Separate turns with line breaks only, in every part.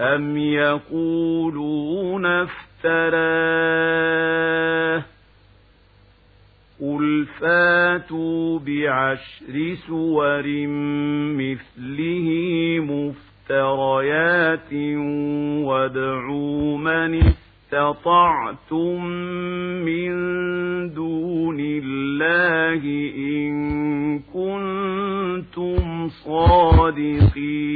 أم يقولون افتراه قل فاتوا بعشر سور مثله مفتريات وادعوا من استطعتم من دون الله إن كنتم صادقين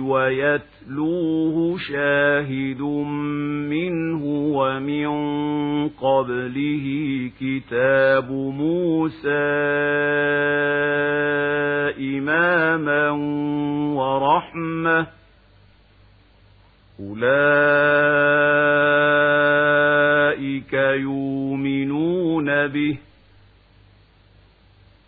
ويتلوه شاهد منه ومن قبله كتاب موسى إماما ورحمة أولئك يؤمنون به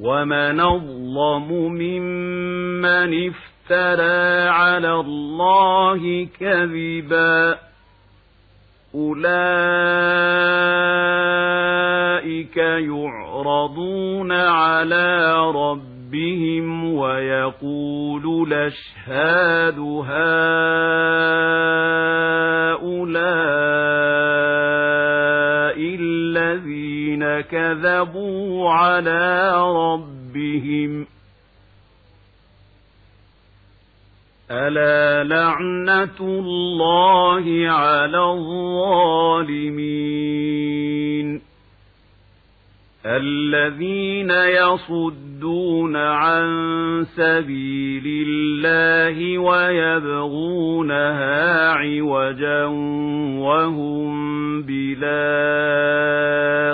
ومن أظلم ممن افترى على الله كذبا أولئك يعرضون على ربهم ويقول الأشهاد هؤلاء الذين كذبوا على ربهم. ألا لعنة الله على الظالمين. الذين يصدون عن سبيل الله ويبغونها عوجا وهم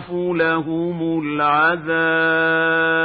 يضاعف لهم العذاب.